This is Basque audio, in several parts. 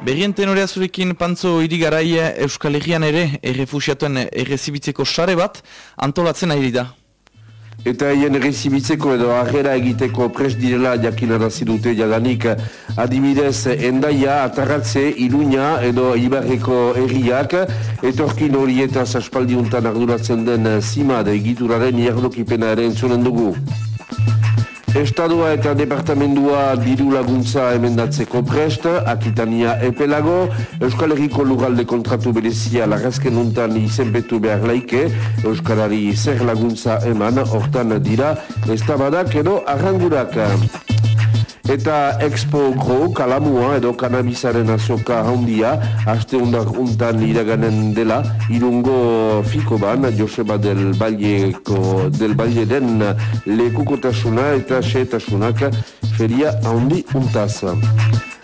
Berrien tenorea zurekin pantzo irigaraia Euskal Herrian ere errefusiatuen errezibitzeko sare bat antolatzen ari da. Eta hien errezibitzeko edo arrera egiteko pres direla jakinarazi dute jadanik adibidez endaia, atarratze, iruña edo ibarreko herriak etorkin hori eta zaspaldiuntan arduratzen den zima da egituraren jardokipena ere entzunen dugu. Estadua eta departamendua diru laguntza emendatzeko prest, Akitania epelago, Euskal Herriko lugalde kontratu berezia lagazken untan izenbetu behar laike, Euskalari zer laguntza eman, hortan dira, ez tabadak edo arrangurak. Eta Expo Gro, Kalamua edo Kanabizaren azoka handia, haste undar untan iraganen dela, irungo fiko ban, Joseba del Balleko, del Balle den lekukotasuna eta xeetasunak feria handi untaz.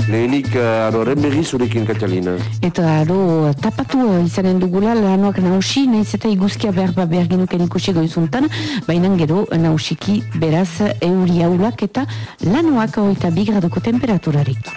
Lehenik, uh, aroren berri zurekin, Katalina. Eta, aro, tapatu izanen dugula, lanoak nausi, nahiz eta iguzkia behar ba behar genuken ikusi goizuntan, baina gero nausiki beraz euri haulak eta lanoak oita bigradoko temperaturarik.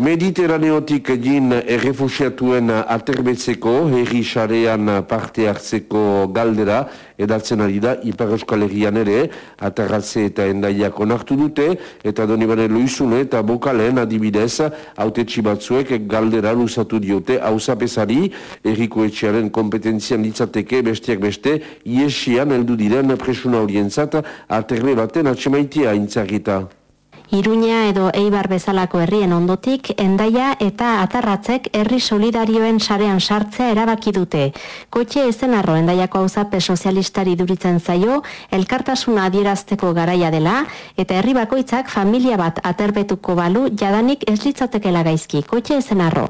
Mediterraneotik egin errefusiatuen aterbetzeko, herri xarean parte hartzeko galdera, edatzen ari da, Ipar Euskal Herrian ere, aterratze eta endaiak onartu dute, eta donibane loizune eta bokalen adibidez, haute batzuek galdera luzatu diote, hausapesari, erriko etxearen kompetentzian ditzateke bestiak beste, iesian heldu diren presuna horientzat, aterbe baten atxemaitia intzarrita. Iruña edo Eibar bezalako herrien ondotik, endaia eta atarratzek herri solidarioen sarean sartzea erabaki dute. Kotxe ezen arro endaiako hauzape sozialistari duritzen zaio, elkartasuna adierazteko garaia dela, eta herri bakoitzak familia bat aterbetuko balu jadanik ez litzatekela gaizki. Kotxe ezen arro.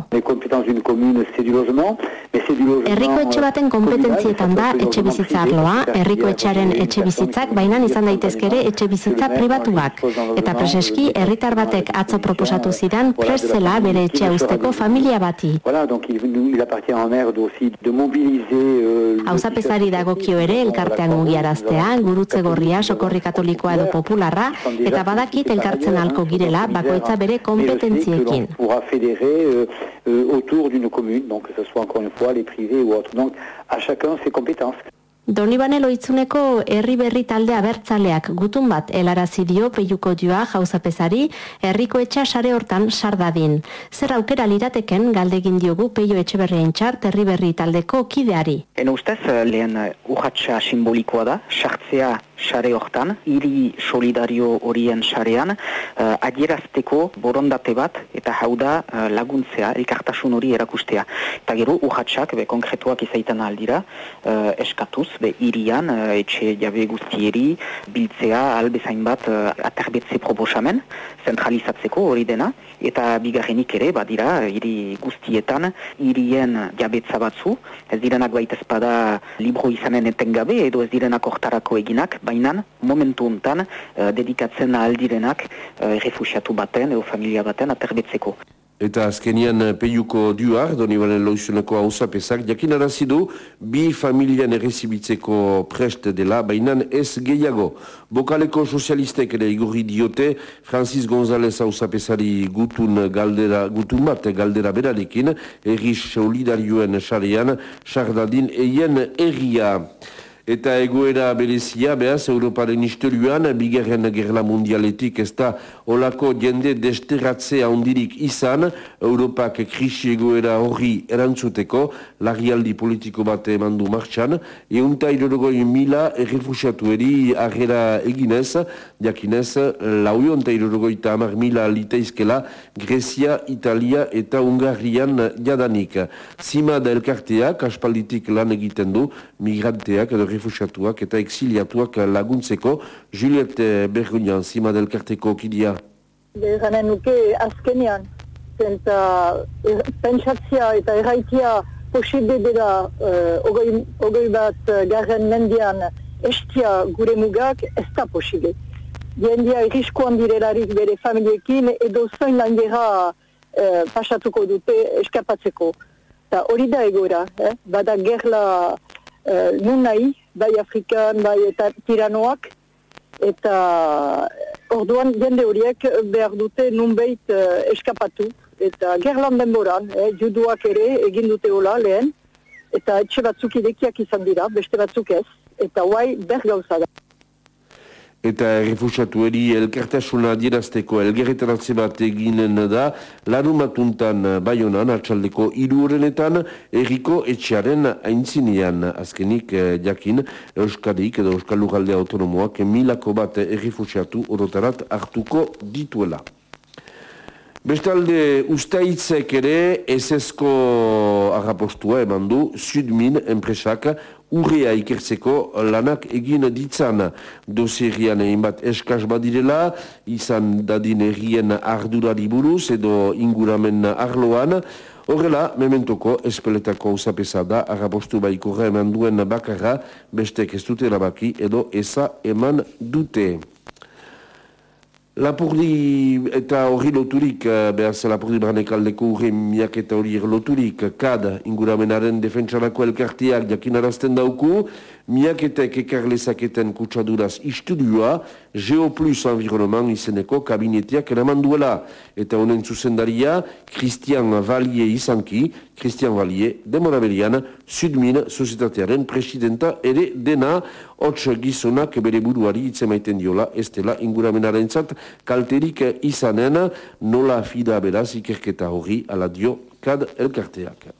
Herriko etxe baten kompetentzietan da etxe bizitza arloa, herriko etxearen etxe bizitzak, baina izan daitezkere etxe bizitza pribatuak. Eta preses Eski, herritar batek atzo proposatu zidan prestzela bere etxea usteko familia bati. Hauzapezari euh, dagokio ere elkartean mugiaraztea, gurutze gorria, sokorri katolikoa edo popularra, eta badakit elkartzen alko girela bakoitza bere kompetentziekin. Euh, euh, autour d'une commune, donc que ce soit encore une fois les privés ou autres. Donc, à chacun ses compétences. Donibane loitzuneko herri berri talde abertzaleak gutun bat helarazi dio peiuko dioa jauzapezari herriko etxa sare hortan sardadin. Zer aukera lirateken galdegin diogu peio etxe berrien txart herri berri taldeko kideari. En ustez lehen urratxa simbolikoa da, sartzea sare hortan, hiri solidario horien sarean, uh, adierazteko borondate bat eta hau da uh, laguntzea, elkartasun hori erakustea. Eta gero, urratxak, be, konkretuak izaiten aldira, uh, eskatuz, be, irian, uh, etxe jabe guztieri, biltzea, albezain bat, uh, aterbetze proposamen, zentralizatzeko hori dena, eta bigarrenik ere, badira, hiri guztietan, hirien jabetza batzu, ez direnak baitezpada libro izanen etengabe, edo ez direnak hortarako eginak, bainan momentu hontan uh, dedikatzen aldirenak uh, refusiatu baten edo familia baten aterbetzeko. Eta azkenian eh, peiuko duar, doni balen loizuneko hauza pesak, jakin arazidu, bi familian errezibitzeko prest dela, bainan ez gehiago. Bokaleko sozialistek ere igurri diote, Francis González hauza pesari gutun, galdera, gutun bat galdera berarekin, erri solidarioen xarean, xardadin eien erria. Eta egoera berezia, behaz, Europaren historioan, bigarren gerla mundialetik ez da olako jende desterratzea ondirik izan, Europak krisi egoera horri erantzuteko, lagialdi politiko bat eman du martxan, eunta irorogoi mila errefusiatu eri arrera eginez, jakinez, lauion ta irorogoi eta amar mila liteizkela, Grecia, Italia eta Ungarrian jadanik. Zima da elkarteak, aspalditik lan egiten du, migranteak edo refusiatuak eta exiliatuak laguntzeko. Juliette Bergunian, zima delkarteko kidia. Berranen nuke azkenean, zenta er, pentsatzia eta erraitia posible dela uh, ogoi, ogoi bat uh, garren mendian estia gure mugak ez da posible. Diendia irriskoan direlarik bere familiekin edo zoin langera uh, pasatuko dute eskapatzeko. Ta hori da egora, eh? bada gerla uh, nun nahi, bai Afrikan, bai eta tiranoak, eta orduan jende horiek behar dute nunbeit uh, eskapatu. Eta gerlan denboran, eh, juduak ere egin dute hola lehen, eta etxe batzuk idekiak izan dira, beste batzuk ez, eta guai ber gauza da eta refusatu eri elkartasuna dierazteko elgerretaratze bat eginen da larumatuntan baionan atxaldeko irurenetan erriko etxearen aintzinean azkenik eh, jakin Euskadik edo Euskal Lugalde Autonomoak milako bat errefusatu orotarat hartuko dituela. Bestalde, ustaitzek ere esesko agapostua eman du Sudmin enpresak urrea ikertzeko lanak egin ditzan doserian egin bat eskaz badirela, izan dadin errien ardurari buruz edo inguramen arloan, Horrela, mementoko espeletako usapesa da, agapostu baiko eman duen bakarra, bestek ez dute erabaki edo eza eman dute. Lapurdi eta hori loturik, eh, behar ze Lapurdi Branekaldeko urre miak eta hori loturik, kad inguramenaren defentsarako elkartiak jakinarazten dauku, miaketek ekarlezaketen kutsaduraz istudioa Geoplus Environnement izeneko kabinetiak eraman duela. Eta honen zuzendaria, Christian Vallier izanki, Christian Vallier, demora berian, Sudmin Sozietatearen presidenta ere dena, hots gizonak bere buruari itzemaiten diola, ez dela inguramenaren zat, kalterik izanen, nola fida beraz ikerketa hori ala dio kad elkarteak.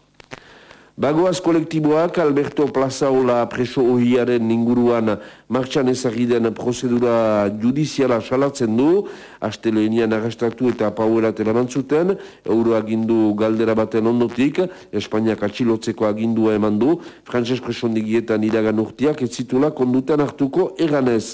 Bagoaz kolektiboak Alberto Plazaola preso ohiaren inguruan martxan ezagiden prozedura judiziala salatzen du, astelenian arrestatu eta pauerat eraman zuten, euroagindu galdera baten ondotik, Espainiak atxilotzeko agindua eman du, Francesco Sondigietan iragan urtiak ez zitula kondutan hartuko eganez.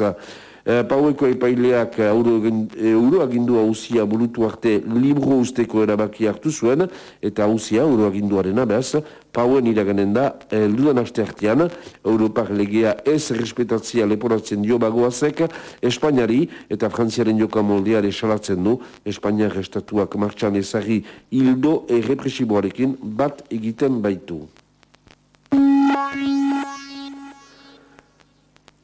Eh, paueko epaileak euro, euro agindua hauzia burutu arte libro usteko erabaki hartu zuen, eta hauzia euro aginduaren abez, pauen iraganen da, eldudan aste artean, Europar legea ez respetatzia leporatzen dio bagoazek, Espainiari eta Frantziaren joka moldeare salatzen du, Espainiar estatuak martxan ezari hildo errepresiboarekin bat egiten baitu.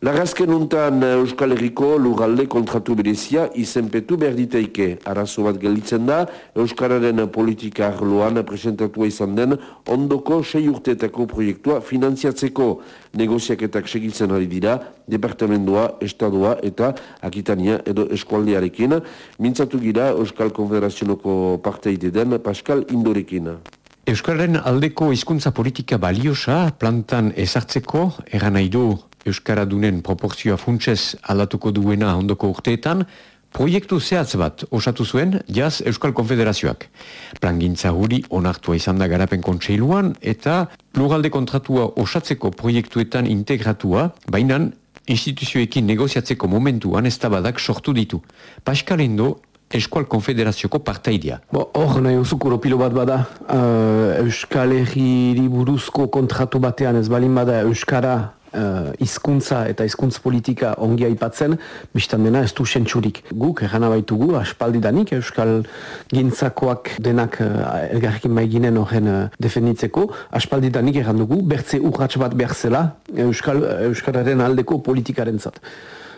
Lagazken untan eh, Euskal Herriko lugalde kontratu berezia izenpetu behar diteike. Arazo bat gelditzen da, Euskararen politika arloan presentatua izan den ondoko sei urteetako proiektua finanziatzeko negoziaketak segitzen ari dira, departamentoa, estadua eta akitania edo eskualdearekin. Mintzatu gira Euskal Konfederazionoko parteide den Pascal Indorekin. Euskararen aldeko hizkuntza politika baliosa plantan ezartzeko eran nahi du Euskaradunen proporzioa funtsez aldatuko duena ondoko urteetan, proiektu zehatz bat osatu zuen jaz Euskal Konfederazioak. Plangintza huri onartua izan da garapen kontseiluan eta lugalde kontratua osatzeko proiektuetan integratua, baina instituzioekin negoziatzeko momentuan ez sortu ditu. Paskalendo Eskual Konfederazioko partaidea. Hor nahi uzukuro pilo bat bada, uh, Euskal Herri buruzko kontratu batean ez balin bada Euskara uh, izkuntza eta izkuntz politika ongia aipatzen, biztan dena ez du sentsurik. Guk, erana baitugu, aspaldidanik, euskal gintzakoak denak uh, elgarrekin maiginen horren uh, defenditzeko, aspaldidanik erran dugu, bertze urratx bat berzela euskal, euskararen aldeko politikaren zat.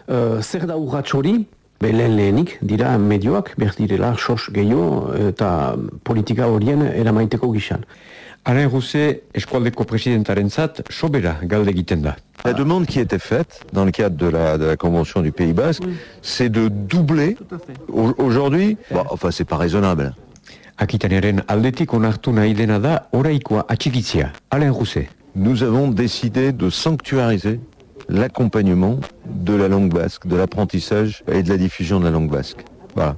Uh, zer da urratx hori? Belen lehenik dira medioak, berdirela sos gehiago eta politika horien eramaiteko gixan. Alain Rousset, eskualdeko presidentaren zat, sobera galde egiten da. La demande qui était faite dans le cadre de la, de la Convention du Pays Basque, oui. c'est de doubler. Aujourd'hui, bon, enfin, c'est pas raisonnable. Akitaniaren aldetik onartu nahi dena da oraikoa atxikitzia. Alain Rousset. Nous avons décidé de sanctuariser l'accompagnement de la langue basque, de l'apprentissage et de la diffusion de la langue basque. Voilà.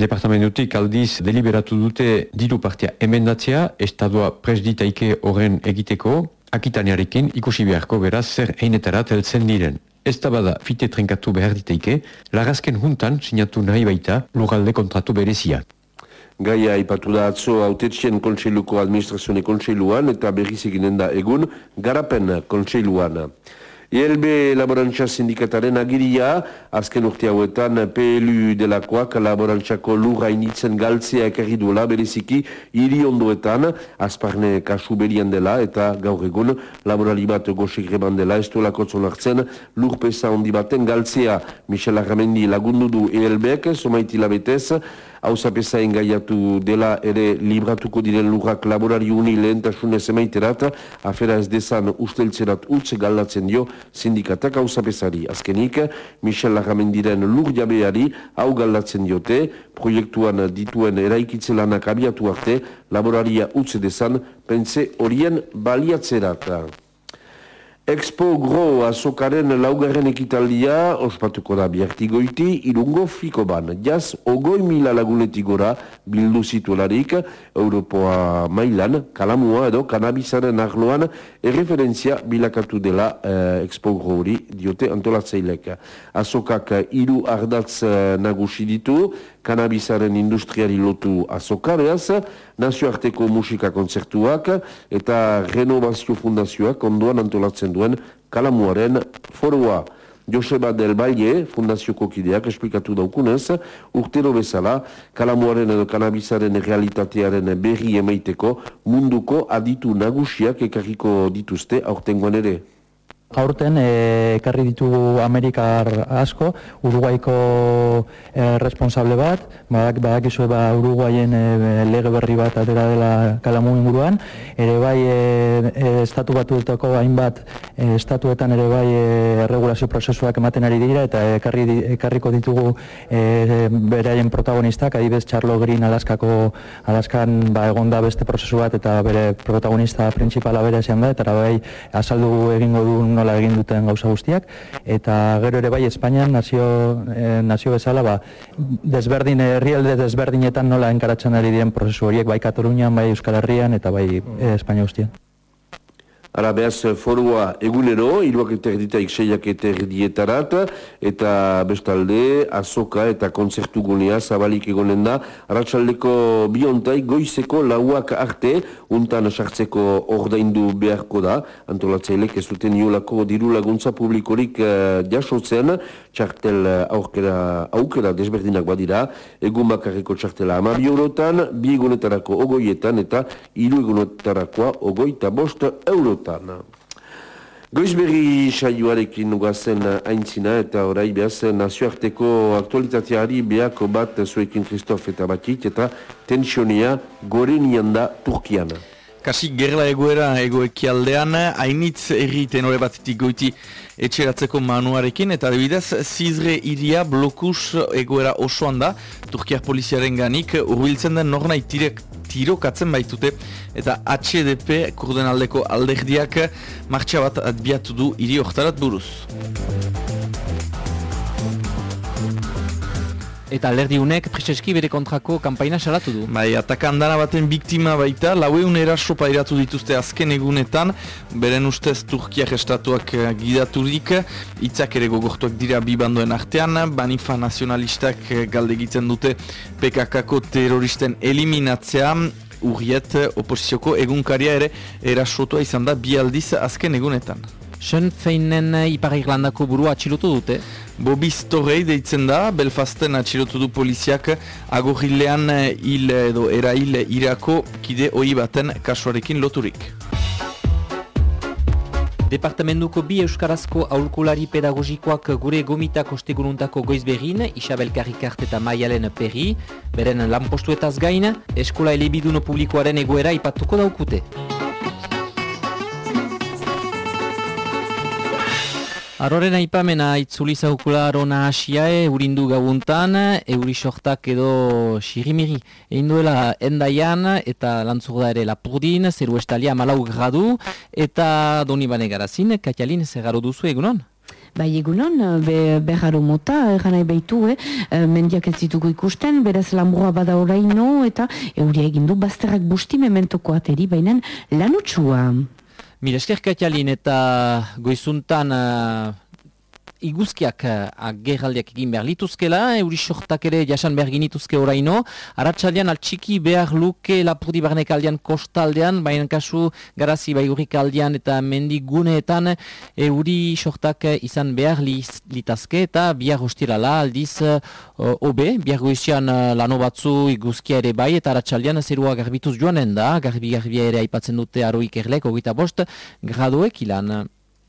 Departamentutik aldiz deliberatu dute diru partia emendatzea, estadua presditaike horren egiteko, akitaniarekin ikusi beharko beraz zer einetarat heltzen diren. Ez da bada fite trenkatu behar diteike, lagazken juntan sinatu nahi baita lugalde kontratu berezia. Gaia ipatu da atzo autetxien kontseiluko administrazione kontseiluan eta berriz eginen da egun garapen kontseiluan. ILB Laborantza Sindikataren agiria, azken urte hauetan PLU delakoak laborantzako lurra initzen galtzea ekarri duela bereziki hiri ondoetan, azparne kasu berian dela eta gaur egun laborali bat gosik reban dela, ez duelako zonartzen lurpesa ondi baten galtzea. Michel Arramendi lagundu du ELBek, somaiti labetez, hausapesa engaiatu dela ere libratuko diren lurrak laborari uni lehentasunez emaiterat, afera ez dezan usteltzerat utz galdatzen dio sindikatak hausapesari. Azkenik, Michel Lagamendiren lur jabeari hau galdatzen diote, proiektuan dituen eraikitzelanak abiatu arte, laboraria utz dezan, pense horien baliatzerat. Expo Gro azokaren laugarren ekitaldia ospatuko da biartigoiti irungo fiko ban. Jaz, ogoi mila lagunetik gora bildu zituelarik Europoa mailan, kalamua edo kanabizaren arloan erreferentzia bilakatu dela eh, Expo Gro hori diote antolatzeilek. Azokak iru ardatz eh, nagusi ditu, kanabizaren industriari lotu azokareaz, nazioarteko musika kontzertuak eta renovazio fundazioak ondoan antolatzen duen kalamuaren forua. Joseba del Baile, fundazioko kideak, esplikatu daukunez, urtero bezala, kalamuaren edo kanabizaren realitatearen berri emaiteko munduko aditu nagusiak ekarriko dituzte aurtengoan ere. Aurten eh, ekarri ditugu Amerikar asko, Uruguaiko e, responsable bat, badak, badak iso ba Uruguaien e, lege berri bat atera dela kalamu inguruan, ere bai e, estatu batuetako hainbat e, estatuetan ere bai e, regulazio prozesuak ematen ari dira eta ekarri, ekarriko ditugu e, beraien protagonistak, adibez Charlo Green Alaskako Alaskan ba, egonda beste prozesu bat eta bere protagonista principala bere esan da, eta bai azaldu egingo du nola egin duten gauza guztiak eta gero ere bai Espainian nazio, eh, nazio bezala ba, desberdin herrialde desberdinetan nola enkaratzen ari diren prozesu horiek bai Katalunian, bai Euskal Herrian eta bai eh, Espainia guztian. Ara behaz forua egunero, iruak eta erditaik seiak eta erdietarat, eta bestalde, azoka eta konzertu gunea zabalik egonen da, ratxaldeko biontai goizeko lauak arte, untan sartzeko ordaindu beharko da, antolatzailek ez duten iolako diru laguntza publikorik uh, jasotzen, txartel aukera, aukera desberdinak badira, egun bakarriko txartela ama eurotan, bi egunetarako ogoietan, eta iru egunetarakoa ogoita bost euro urteotan. Goizberri saioarekin guazen aintzina eta orai behaz nazioarteko aktualitateari behako bat zuekin Kristof eta Batik eta tensionia gorenian da Turkiana. Kasi gerla egoera egoeki aldean, hainitz erri tenore bat goiti etxeratzeko manuarekin, eta debidez, zizre iria blokus egoera osoan da, Turkiak poliziaren ganik, urbiltzen den nornai tirek tirokatzen baitute eta HDP kurden aldeko alderdiak martxa bat adbiatu du hiri oktarat buruz. Eta alderdi unek Priseski bere kontrako kanpaina salatu du. Bai, atakandana baten biktima baita, laueun eraso pairatu dituzte azken egunetan, beren ustez Turkiak estatuak eh, gidaturik, itzak ere gogortuak dira bi bandoen artean, banifa nazionalistak eh, galde egiten dute PKK-ko terroristen eliminatzea, urriet oposizioko egunkaria ere erasotua izan da bi aldiz azken egunetan. Sean Feinen Ipar Irlandako burua atxilotu dute? Bobby Storey deitzen da, Belfasten atxilotu du poliziak agorrilean hil edo era hil irako kide hori baten kasuarekin loturik. Departamentuko bi euskarazko aulkolari pedagogikoak gure gomita kosteguruntako goizberin, Isabel Karikart eta Maialen Perri, beren lanpostuetaz gain, eskola elebiduno publikoaren egoera ipatuko daukute. Aroren aipamena itzuli zaukula arona asiae urindu gabuntan, euri sortak edo xirimiri. Egin duela endaian eta lantzuk da ere lapurdin, zeru estalia malau gradu, eta doni bane garazin, katialin zegaro duzu egunon? Bai egunon, be, beharo mota, egan nahi behitu, eh? eh? mendiak ez ditugu ikusten, beraz lambrua bada oraino, eta euria egindu bazterrak busti mementoko ateri, baina lanutsua. Mira, esker eta goizuntan uh, iguzkiak agerraldiak egin behar lituzkela, euri sortak ere jasan behar ginituzke oraino, aratsaldean altxiki behar luke lapurdi barnek aldean kostaldean, baina kasu garazi baigurik aldean eta mendiguneetan euri sortak izan behar litazke eta bihar hostilala aldiz obe, bihar goizian lano batzu iguzkia ere bai eta aratsaldean zerua garbituz joanen da, garbi garbia ere aipatzen dute aroik erlek, ogita bost, graduek ilan.